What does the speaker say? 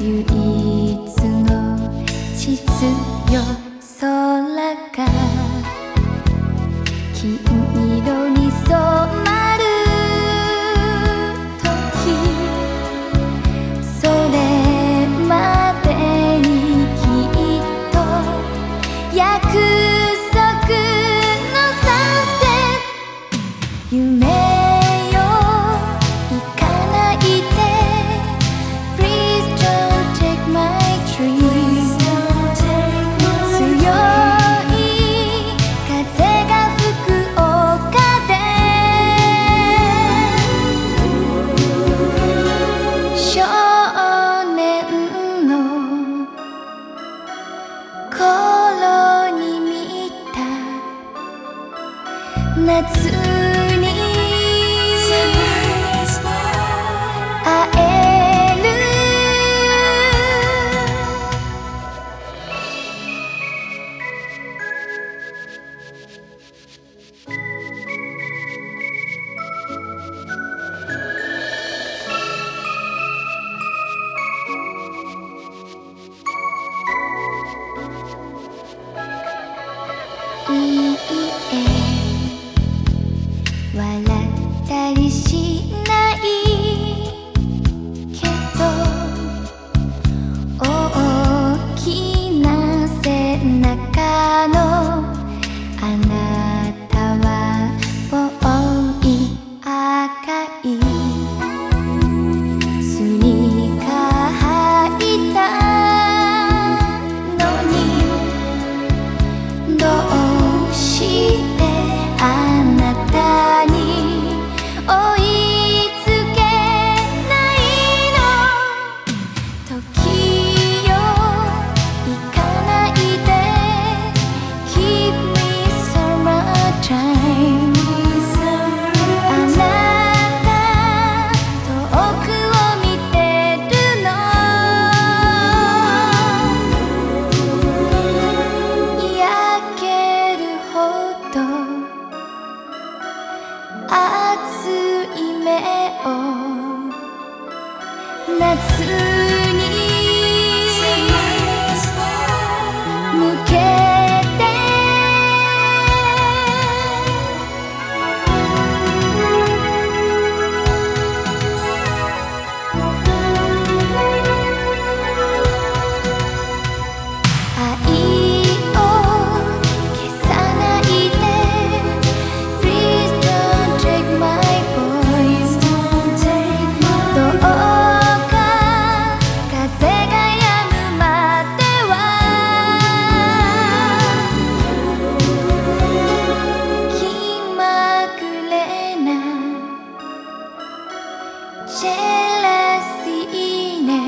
唯一の秩序空が金色。夏に会える。いいたりし夏ジェラシーね。